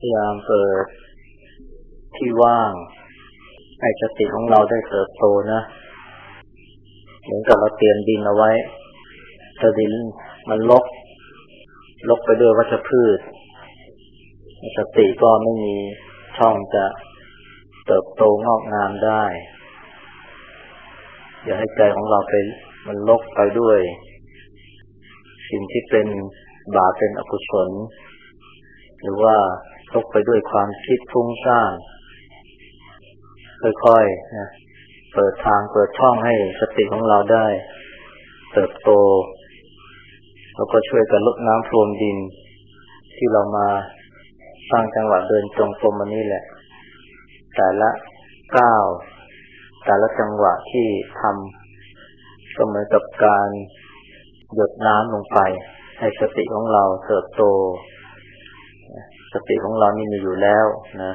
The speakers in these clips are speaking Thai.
พยายามเปิดที่ว่างให้สติของเราได้เติบโตนะเหมือนกับเราเตรียมดินเอาไว้ถ้าดินมันลกลกไปด้วยวัชพืช สติก็ไม่มีช่องจะเติบโตงอกงามได้ อย่าให้ใจของเราไปมันลกไปด้วย สิ่งที่เป็นบาปเป็นอกุศล หรือว่า ลกไปด้วยความคิดฟุ้งซ่านค่อยๆนะเปิดทางเปิดช่องให้สติของเราได้ เติบโต แล้วก็ช่วยกันลดน้ำพรวมดิน ที่เรามาสร้างจังหวะเดินจงกรมมันนี้แหละ แต่ละก้าวแต่ละจังหวะที่ทำก็เหมือนกับการหยดน้ำลงไป ให้สติของเราเติบโต สติของเรานี่มีอยู่แล้วนะ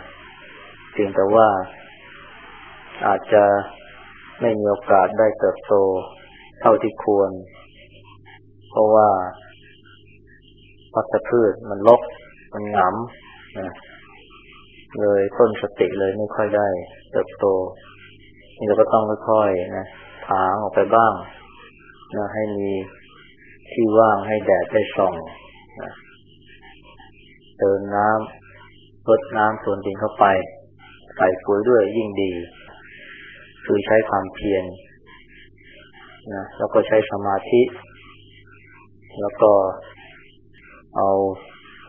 เพียงแต่ว่าอาจจะไม่มีโอกาสได้เติบโตเท่าที่ควร เพราะว่าพัชพืชมันลกมันหงำนะเลยต้นสติเลยไม่ค่อยได้ เติบโต นี่เราก็ต้องค่อยๆนะถางออกไปบ้างนะให้มีที่ว่างให้แดดได้ส่อง เติมน้ำลดน้ำส่วนดินเข้าไป ใส่ปุ๋ยด้วยยิ่งดี คือใช้ความเพียรนะแล้วก็ใช้สมาธิ แล้วก็เอา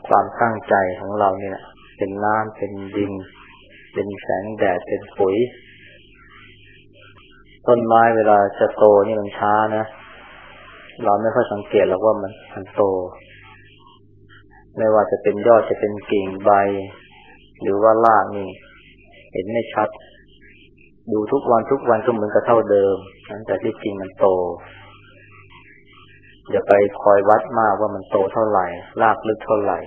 ความตั้งใจของเราเนี่ย เป็นน้ำเป็นดิน เป็นแสงแดดเป็นปุ๋ย ต้นไม้เวลาจะโตนี่มันช้านะ เราไม่ค่อยสังเกตหรอกว่ามันมันโต ไม่ว่าจะเป็นยอดจะเป็นกิ่งใบ หรือว่ารากนี่ เห็นไม่ชัด ดูทุกวันทุกวันก็เหมือนกับเท่าเดิมแต่ที่จริงมันโตอย่าไปคอยวัดมากว่ามันโตเท่าไหร่รากลึกเท่าไหร่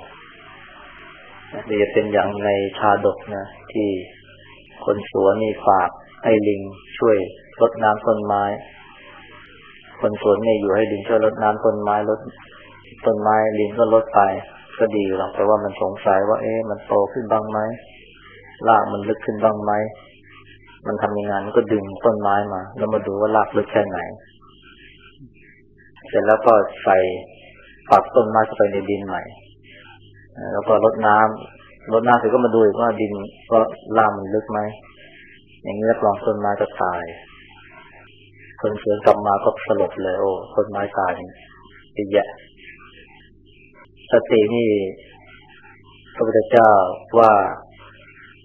เดี๋ยวจะเป็นอย่างในชาดกนะ ที่คนสวนนี่ฝากให้ลิงช่วยรดน้ำต้นไม้ คนสวนเนี่ยอยู่ให้ลิงช่วยรดน้ำต้นไม้รด ต้นไม้ลิงก็ลดไป ก็ดีหรอกแต่ว่ามันสงสัยว่า เอ๊ะมันโตขึ้นบ้างไหมรากมันลึกขึ้นบ้างไหมมันทำยังไงมันก็ดึงต้นไม้มา แล้วมาดูว่าลากลึกแค่ไหน เสร็จแล้วก็ใส่ปักต้นไม้เข้าไปในดินใหม่ แล้วก็รดน้ำรดน้ำเสร็จก็มาดูอีกว่าดินก็ล่างมันลึกไหมอย่างนี้รับรองต้นไม้ก็ตาย คนเสือกลับมาก็สลบเลย โอ้ต้นไม้ตายจะแย่ สตินี่พระพุทธเจ้าว่า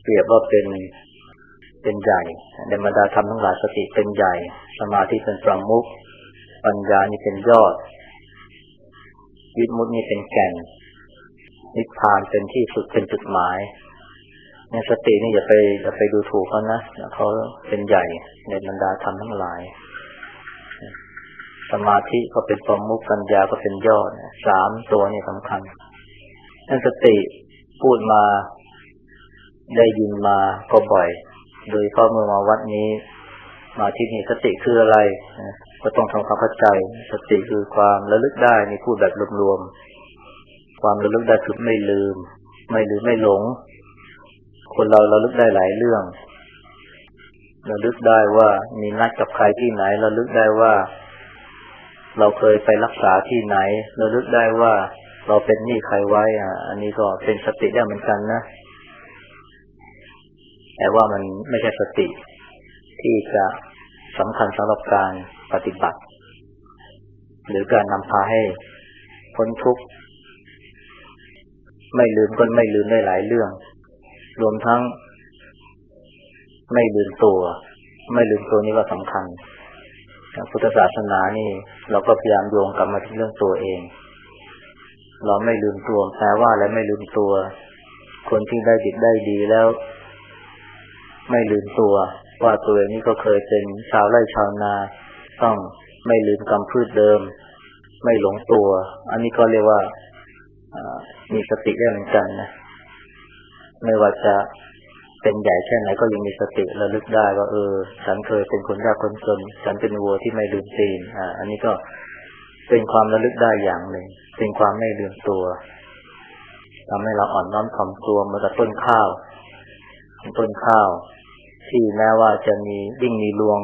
เปรียบว่าเป็นเป็นใหญ่ในบรรดาธรรมทั้งหลายสติเป็นใหญ่ สมาธิเป็นประมุขปัญญานี่เป็นยอดวิมุตตินี่เป็นแก่นนิพพานเป็นที่สุดเป็นจุดหมายในสตินี่อย่าไปอย่าไปดูถูกเขานะเขาเป็นใหญ่ในบรรดาธรรมทั้งหลาย สมาธิก็เป็นประมุขปัญญาก็เป็นยอดสามตัวนี่สำคัญนั่นสติพูดมาได้ยินมาก็บ่อย โดยเพราะเมื่อมาวัดนี้ มาที่นี่สติคืออะไร ก็ต้องทำความเข้าใจ สติคือความระลึกได้นี่พูดแบบรวมๆความระลึกได้คือไม่ลืม ไม่ลืมไม่หลง คนเราระลึกได้หลายเรื่องระลึกได้ว่ามีนัดกับใครที่ไหนระลึกได้ว่า เราเคยไปรักษาที่ไหนระลึกได้ว่าเราเป็นหนี้ใครไว้อะอันนี้ก็เป็นสติได้เหมือนกันนะแต่ว่ามันไม่ใช่สติ ที่จะสำคัญสำหรับการปฏิบัติ หรือการนำพาให้พ้นทุกข์ไม่ลืมก็ไม่ลืมได้หลายเรื่อง รวมทั้ง ไม่ลืมตัว ไม่ลืมตัวนี้ก็สำคัญ พุทธศาสนานี่ เราก็พยายามโยงกลับมาที่เรื่องตัวเอง เราไม่ลืมตัวแปลว่าอะไรไม่ลืมตัว คนที่ได้ดิบได้ดีแล้ว ไม่ลืมตัว ว่าตัวเองนี้ก็เคยเป็นชาวไร่ชาวนา ต้องไม่ลืมกรรมพืชเดิม ไม่หลงตัว อันนี้ก็เรียกว่ามีสติได้เหมือนกันนะไม่ว่าจะ เป็นใหญ่แค่ไหนก็ยังมีสติระลึกได้ว่าเออ ฉันเคยเป็นคนยากคนจน ฉันเป็นวัวที่ไม่ลืมตีนอ่า อันนี้ก็เป็นความระลึกได้อย่างหนึ่ง เป็นความไม่ลืมตัวทำให้เราอ่อนน้อมถ่อมตัวมาจากต้นข้าวต้นข้าว ที่แม้ว่าจะมียิ่งมีรวง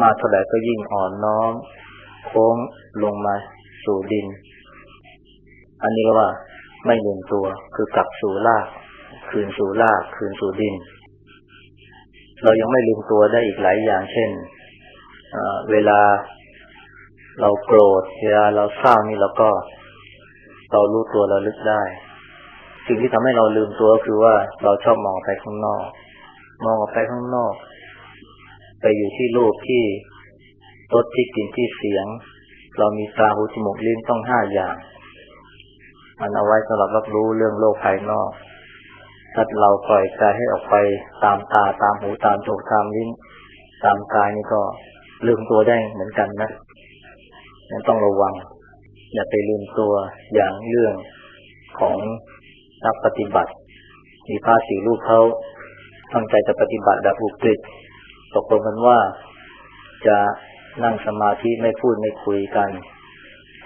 มาเท่าไหร่ก็ยิ่งอ่อนน้อม โค้งลงมาสู่ดิน อันนี้ก็ว่าไม่ลืมตัวคือกลับสู่ราก คืนสู่ราก คืนสู่ดิน เรายังไม่ลืมตัวได้อีกหลายอย่าง เช่นเวลาเราโกรธเวลาเราเศร้านี่เราก็เรารู้ตัวเราลึกได้ สิ่งที่ทำให้เราลืมตัวก็คือว่าเราชอบมองไปข้างนอก มองออกไปข้างนอก ไปอยู่ที่รูปที่รสที่กลิ่นที่เสียง เรามีตาหูจมูกลิ้นต้องห้าอย่าง มันเอาไว้สำหรับรับรู้เรื่องโลกภายนอก ถ้าเราปล่อยใจให้ออกไปตามตาตามหูตามจมูกตามลิ้นตามกายนี่ก็ลืมตัวได้เหมือนกันนะยังต้องระวัง อย่าไปลืมตัวอย่างเรื่องของนักปฏิบัติ มีพระสีรูปเขาตั้งใจจะปฏิบัติแบบอุกฤษตกลงกันว่าจะนั่งสมาธิไม่พูดไม่คุยกัน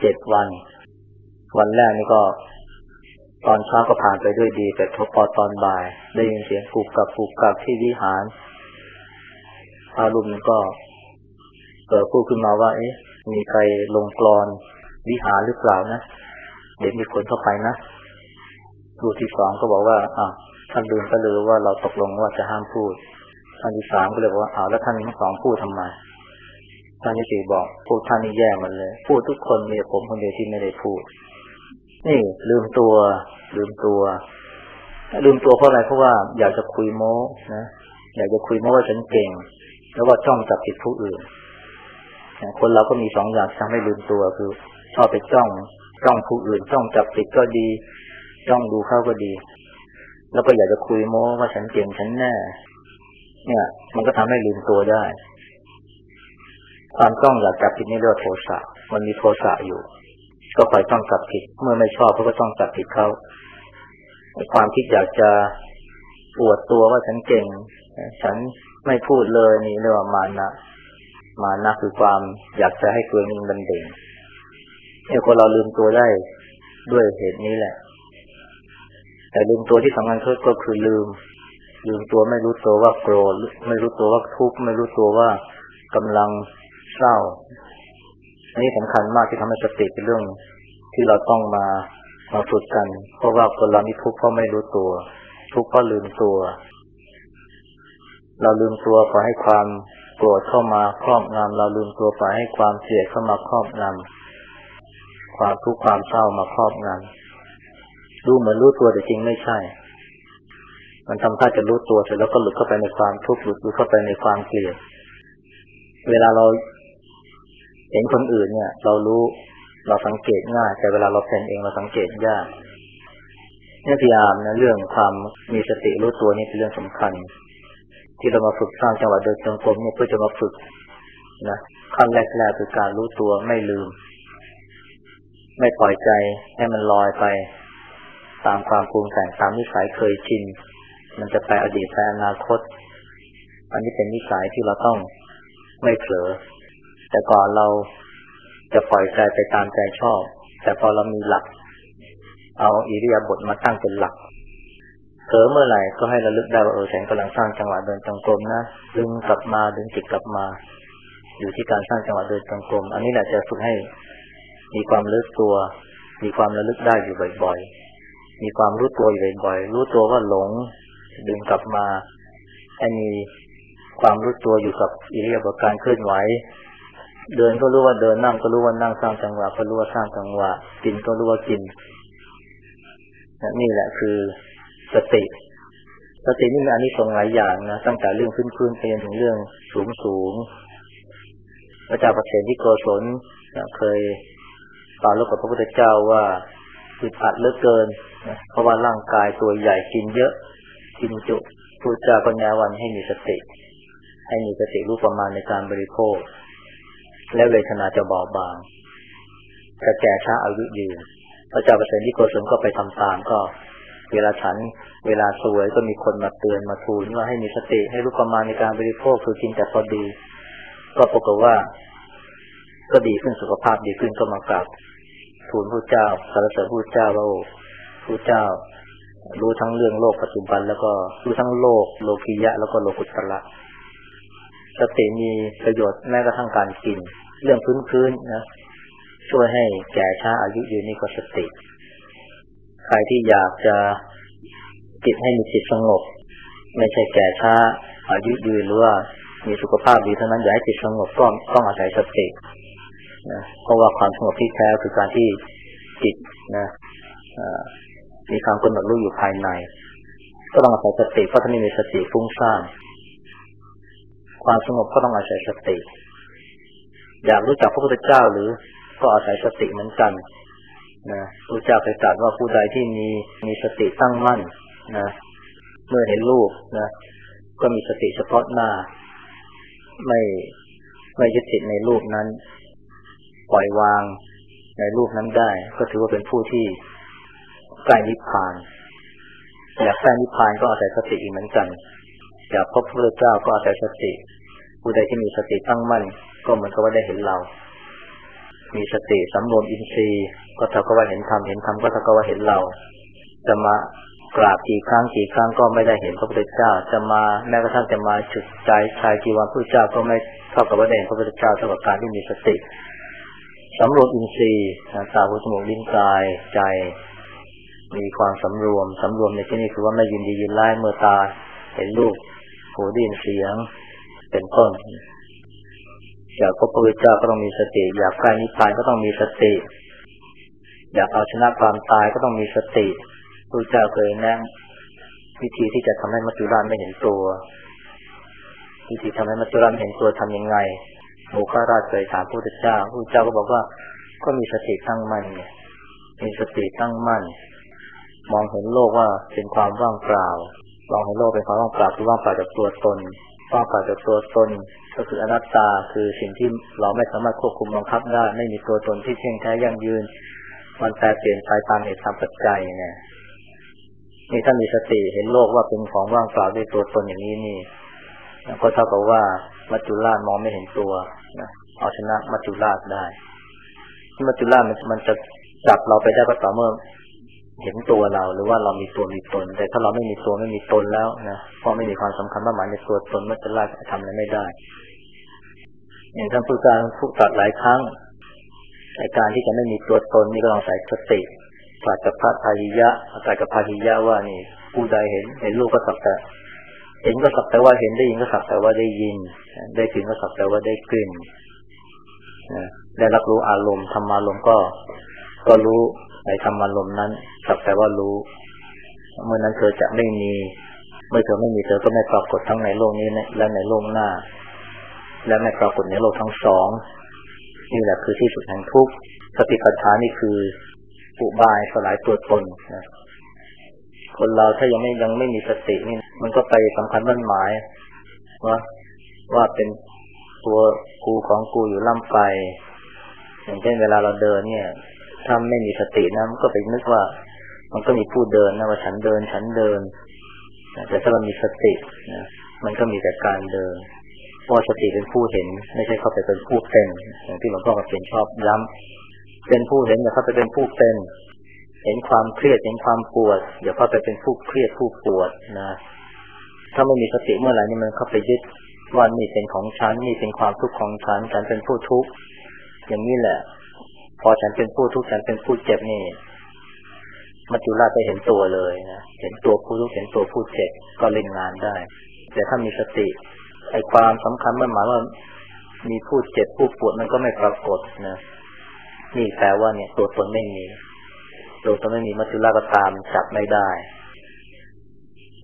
เจ็ดวัน วันแรกนี่ก็ ตอนเช้าก็ผ่านไปด้วยดี แต่พอตอนบ่าย ได้ยินเสียงฟูกกับฟูกกับที่วิหารพระรูปนี้ก็เกิดพูดขึ้นมาว่า เอ๊ะ มีใครลงกรอนวิหารหรือเปล่านะเดี๋ยวมีคนเข้าไปนะรูที่สองก็บอกว่าอ่าท่านลืมก็เลยว่าเราตกลงว่าจะห้ามพูดท่านที่สามก็เลยบอกว่าอ้าวแล้วท่านทั้งสองพูดทำไมท่านที่สี่บอกพูดท่านนี่แย่มันเลย พูดทุกคนมีผมคนเดียวที่ไม่ได้พูด นี่ลืมตัว ลืมตัว ลืมตัวเพราะอะไรเพราะว่าอยากจะคุยโม้นะอยากจะคุยโม้ว่าฉันเก่ง แล้วว่าจ้องจับผิดผู้อื่นคนเราก็มีสองอย่างทำให้ลืมตัวคือชอบไปจ้องจ้องผู้อื่นจ้องจับผิดก็ดี จ้องดูเข้าก็ดี แล้วก็อยากจะคุยโม้ว่าฉันเก่งฉันแน่ เนี่ย มันก็ทำให้ลืมตัวได้ ความจ้องอยากจับผิดนี่เรียกว่าโทสะมันมีโทสะอยู่ ก็คอยจ้องจับผิด เมื่อไม่ชอบเขาก็จ้องจับผิดเขาความคิดอยากจะอวดตัวว่าฉันเก่ง ฉันไม่พูดเลยนี่เรียกว่ามานะมานะคือความอยากจะให้ตัวเองมันเด่นเนี่ยคนเราลืมตัวได้ด้วยเหตุนี้แหละ แต่ลืมตัวที่สำคัญก็คือลืม ลืมตัวไม่รู้ตัวว่าโกรธไม่รู้ตัวว่าทุกข์ไม่รู้ตัวว่ากำลังเศร้า อันนี้สำคัญมากที่ทำให้สติเป็นเรื่องที่เราต้องมามาฝึกกัน เพราะว่าคนเรามีทุกข์เพราะไม่รู้ตัว ทุกข์เพราะลืมตัว เราลืมตัวขอให้ความโกรธเข้ามาครอบงำเราลืมตัวไปให้ความเสียเข้ามาครอบงำความทุกข์ความเศร้ามาครอบงำดูเหมือนรู้ตัวแต่จริงไม่ใช่ มันทำท่าจะรู้ตัวเสร็จแล้วก็หลุดเข้าไปในความทุกข์หลุดเข้าไปในความเกลียดเวลาเรา เห็นคนอื่นเนี่ย เรารู้เราสังเกตง่าย แต่เวลาเราเป็นเองเราสังเกตยากเนี่ยพยายามนะเรื่องความมีสติรู้ตัวนี่เป็นเรื่องสำคัญ ที่เรามาฝึกสร้างจังหวะเดินจงกรมเนี่ยเพื่อจะมาฝึกนะขั้นแรกๆคือการรู้ตัวไม่ลืม ไม่ปล่อยใจให้มันลอยไป ตามความปรุงแต่งตามนิสัยเคยชินมันจะไปอดีตไปอนาคต อันนี้เป็นนิสัยที่เราต้องไม่เผลอ แต่ก่อนเราจะปล่อยใจไปตามใจชอบ แต่พอเรามีหลัก เอาอิริยาบถมาตั้งเป็นหลักเผลอเมื่อไหร่ก็ให้ระลึกได้ว่าเออฉันกำลังสร้างจังหวะเดินจงกรมนะดึงกลับมาดึงจิตกลับมา อยู่ที่การสร้างจังหวะเดินจงกรม อันนี้แหละจะฝึกให้มีความรู้ตัว มีความระลึกได้อยู่บ่อยๆ มีความรู้ตัวอยู่บ่อยๆ รู้ตัวว่าหลง ดึงกลับมาให้มีความรู้ตัวอยู่กับอิริยาบถการเคลื่อนไหว เดินก็รู้ว่าเดินนั่งก็รู้ว่านั่งสร้างจังหวะก็รู้ว่าสร้างจังหวะกินก็รู้ว่ากินนี่แหละคือสติ สตินี่มีอันนี้ทรงหลายอย่างนะตั้งแต่เรื่องพื้นๆไปจนถึงเรื่องสูงสูงพระเจ้าประเสนที่โกศลเคยตอนรบกับพระพุทธเจ้าว่าอึดอัดเหลือเกินเพราะว่าร่างกายตัวใหญ่กินเยอะกินจุพุทธเจ้าก็แนะวันให้มีสติ ให้มีสติรู้ประมาณในการบริโภค และเวทนาจะเบาบางจะแก่ช้าอายุยืนพระเจ้าประเสนที่โกศลก็ไปทำตามก็ เวลาฉันเวลาสวยก็มีคนมาเตือนมาทูลว่าให้มีสติให้รู้ประมาณในการบริโภคคือกินแต่พอดี ก็ปรากฏว่า ก็ดีขึ้นสุขภาพดีขึ้นก็มากราบทูลพระเจ้าสารเสริญพระเจ้าว่าพระเจ้า รู้ทั้งเรื่องโลกปัจจุบัน แล้วก็รู้ทั้งโลกโลกิยะ แล้วก็โลกุตระ สติมีประโยชน์แม้กระทั่งการกิน เรื่องพื้นๆนะ ช่วยให้แก่ช้าอายุยืนนี่ก็สติ ใครที่อยากจะจิตให้มีจิตสงบ ไม่ใช่แก่ช้าอายุยืนหรือว่ามีสุขภาพดีเท่านั้นอยากให้จิตสงบก็ต้องอาศัยสตินะเพราะว่าความสงบที่แท้คือการที่จิตนะมีความกำหนดรู้อยู่ภายใน ก็ต้องอาศัยสติเพราะถ้าไม่มีสติฟุ้งซ่าน ความสงบก็ต้องอาศัยสติ อยากรู้จักพระพุทธเจ้าหรือก็อาศัยสติเหมือนกันนะพระเจ้าเคยตรัสว่าผู้ใดที่มีมีสติตั้งมั่นนะเมื่อเห็นรูปนะ ก็มีสติเฉพาะหน้า ไม่ไม่ยึดติดในรูปนั้น ปล่อยวางในรูปนั้นได้ ก็ถือว่าเป็นผู้ที่ใกล้นิพพาน อยากใกล้นิพพานก็อาศัยสติอีกเหมือนกัน อยากพบพระพุทธเจ้าก็อาศัยสติ ผู้ใดที่มีสติตั้งมั่น ก็เหมือนกับว่าได้เห็นเรา มีสติสำรวมอินทรีย์ ก็เท่ากับว่าเห็นธรรมเห็นธรรมก็เท่ากับว่าเห็นเรา จะมากราบกี่ครั้งกี่ครั้งก็ไม่ได้เห็นพระพุทธเจ้า จะมาแม้กระทั่งจะมาฉุดใจชายจีวรพระเจ้าก็ไม่เท่ากับว่าได้เห็นพระพุทธเจ้าเท่ากับการที่มีสติสำรวมอินทรีย์ตาหูจมูกลิ้นกายใจ มีความสำรวมสำรวมในที่นี้คือว่าไม่ยินดียินไล่เมื่อตาเห็นรูป หูได้ยินเสียง เป็นต้น อยากพบพระพุทธเจ้าก็ต้องมีสติ อยากใกล้นิพพานก็ต้องมีสติ อยากเอาชนะความตายก็ต้องมีสติพระเจ้าเคยแนะวิธีที่จะทำให้มัจจุราชไม่เห็นตัว วิธีทำให้มัจจุราชเห็นตัวทํำยังไงโมฆะราชเคยถามพระพุทธเจ้าพระเจ้าก็บอกว่า ก็มีสติตั้งมั่นเนี่ยมีสติตั้งมั่น มองเห็นโลกว่าเป็นความว่างเปล่า ลองให้โลกเป็นความว่างเปล่าคือว่างเปล่าจากตัวตนว่างเปล่าจากตัวตน ก็คืออนัตตาคือสิ่งที่เราไม่สามารถควบคุมบังคับได้ ไม่มีตัวตนที่เที่ยงแท้ยั่งยืน มันแปรเปลี่ยนไปตามเหตุตามปัจจัยเนี่ยนี่ถ้ามีสติเห็นโลกว่าเป็นของว่างเปล่าด้วยตัวตนอย่างนี้นี่ก็เท่ากับว่ามัจจุราชมองไม่เห็นตัวนะเอาชนะมัจจุราชได้มัจจุราชมันจะจับเราไปได้ก็ต่อเมื่อ เห็นตัวเราหรือว่าเรามีตัวมีตน แต่ถ้าเราไม่มีตัวไม่มีตนแล้วนะเพราะไม่มีความสำคัญมากหมายในตัวตนมัจจุราชทำอะไรไม่ได้ อย่างท่านผู้การผู้ตัดหลายครั้งในการที่จะไม่มีตัวตนนี่ก็ต้องใส่สติตร์กับพระพาหิยะอาศัยกับพาหิยะว่านี่ผู้ใดเห็นเห็นรูปก็สักแต่เห็นก็สักแต่ว่าเห็นได้ยินก็สักแต่ว่าได้ยิน ได้กลิ่นก็สักแต่ว่าได้กลิ่นได้รับรู้อารมณ์ธรรมารมณ์ก็ ก็รู้ในธรรมารมณ์นั้น สักแต่ว่ารู้ เมื่อนั้นเธอจะไม่มี เมื่อเธอไม่มีเธอก็ไม่ปรากฏทั้งในโลกนี้และในโลกหน้า และไม่ปรากฏในโลกทั้งสองนี่แหละคือที่สุดแห่งทุกข์สติปัฏฐานนี่คืออุบายสลายตัวตนนะคนเราถ้ายังไม่ยังไม่มีสตินี่มันก็ไปสำคัญมั่นหมาย ว่าว่าเป็นตัวกูของกูอยู่ล่ำไป อย่างเช่นเวลาเราเดินเนี่ย ถ้าไม่มีสตินะมันก็ไปนึกว่า มันก็มีผู้เดินนะว่าฉันเดิน ฉันเดินแต่ถ้าเรามีสตินะมันก็มีแต่การเดินเพราะสติเป็นผู้เห็น ไม่ใช่เข้าไปเป็นผู้เป็นอย่างที่หลวงพ่อกระเนชอบย้ำเป็นผู้เห็นอย่าเข้าไปเป็นผู้เป็น เห็นความเครียดเห็นความปวดอย่าเข้าไปเป็นผู้เครียดผู้ปวดนะถ้าไม่มีสติเมื่อไหร่นี่มันเข้าไปยึดว่านี่เป็นของฉันนี่เป็นความทุกข์ของฉันฉันเป็นผู้ทุกข์อย่างนี้แหละ พอฉันเป็นผู้ทุกข์ฉันเป็นผู้เจ็บนี่ มัจจุราชไปเห็นตัวเลยนะเห็นตัวผู้ทุกเห็นตัวผู้เจ็บก็เล่นงานได้ แต่ถ้ามีสติไอ้ความสำคัญมันหมายว่ามีผู้เจ็บผู้ปวดมันก็ไม่ปรากฏนะนี่แปลว่าเนี่ยตัวตนไม่มีตัวตนไม่มีมัจจุราก็ตามจับไม่ได้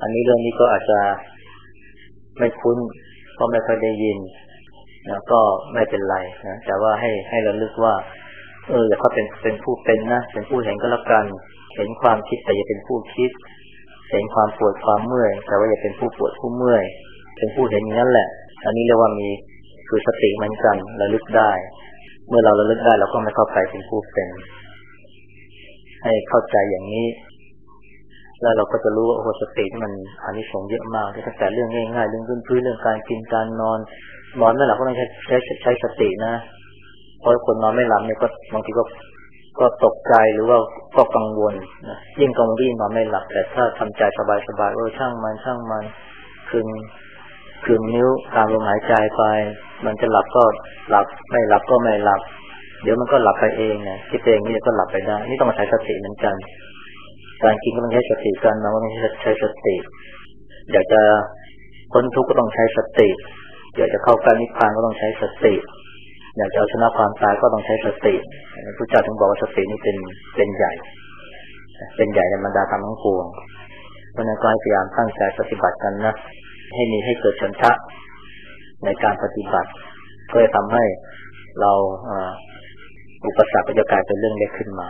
อันนี้เรื่องนี้ก็อาจจะไม่คุ้นเพราะไม่เคยได้ยินนะก็ไม่เป็นไรนะแต่ว่าให้ให้ระลึกว่า เอออย่าเขาเป็นเป็นผู้เป็นนะเป็นผู้เห็นก็แล้วกัน เห็นความคิดแต่อย่าเป็นผู้คิด เห็นความปวดความเมื่อย แต่ว่าอย่าเป็นผู้ปวดผู้เมื่อย เป็นผู้เห็นอย่างนั้นแหละ อันนี้เรียกว่ามีคือสติมันกันระลึกได้ เมื่อเราระลึกได้เราก็ไม่เข้าไปเป็นผู้เป็น ให้เข้าใจอย่างนี้ แล้วเราก็จะรู้ว่าโอ้สติที่มันอันนี้สงเยอะมากตั้งแต่เรื่องง่ายๆเรื่องพื้นพื้นเรื่องการกินการนอนนอนนั่นแหละก็ต้องใช้ใช้ใช้สตินะเพราะคนนอนไม่หลับเนี่ยก็บางทีก็ ก็ตกใจหรือว่าก็กังวลนะยิ่งกังวลยิ่งนอนไม่หลับ แต่ถ้าทำใจสบายๆเออช่างมันช่างมันคืนคืนนิ้วตามลมหายใจไป มันจะหลับก็หลับไม่หลับก็ไม่หลับ เดี๋ยวมันก็หลับไปเองเนี่ยคิดเองนี่ก็หลับไปได้ นี่ต้องใช้สติเหมือนกัน การกินก็ต้องใช้สติการนอนก็ต้องใช้สติ อยากจะพ้นทุกข์ก็ต้องใช้สติ อยากจะเข้ากล้นิพพานก็ต้องใช้สติ อยากจะเอาชนะความตายก็ต้องใช้สติพระเจ้าถึงบอกว่าสตินี่เป็นเป็นใหญ่ เป็นใหญ่ในบรรดาธรรมทั้งปวงเพราะนั้นก็ให้พยายามตั้งใจปฏิบัติกันนะ ให้มีให้เกิดฉันทะในการปฏิบัติ เพื่อทำให้เราอุปสรรคก็จะกลายเป็นเรื่องเล็กขึ้นมา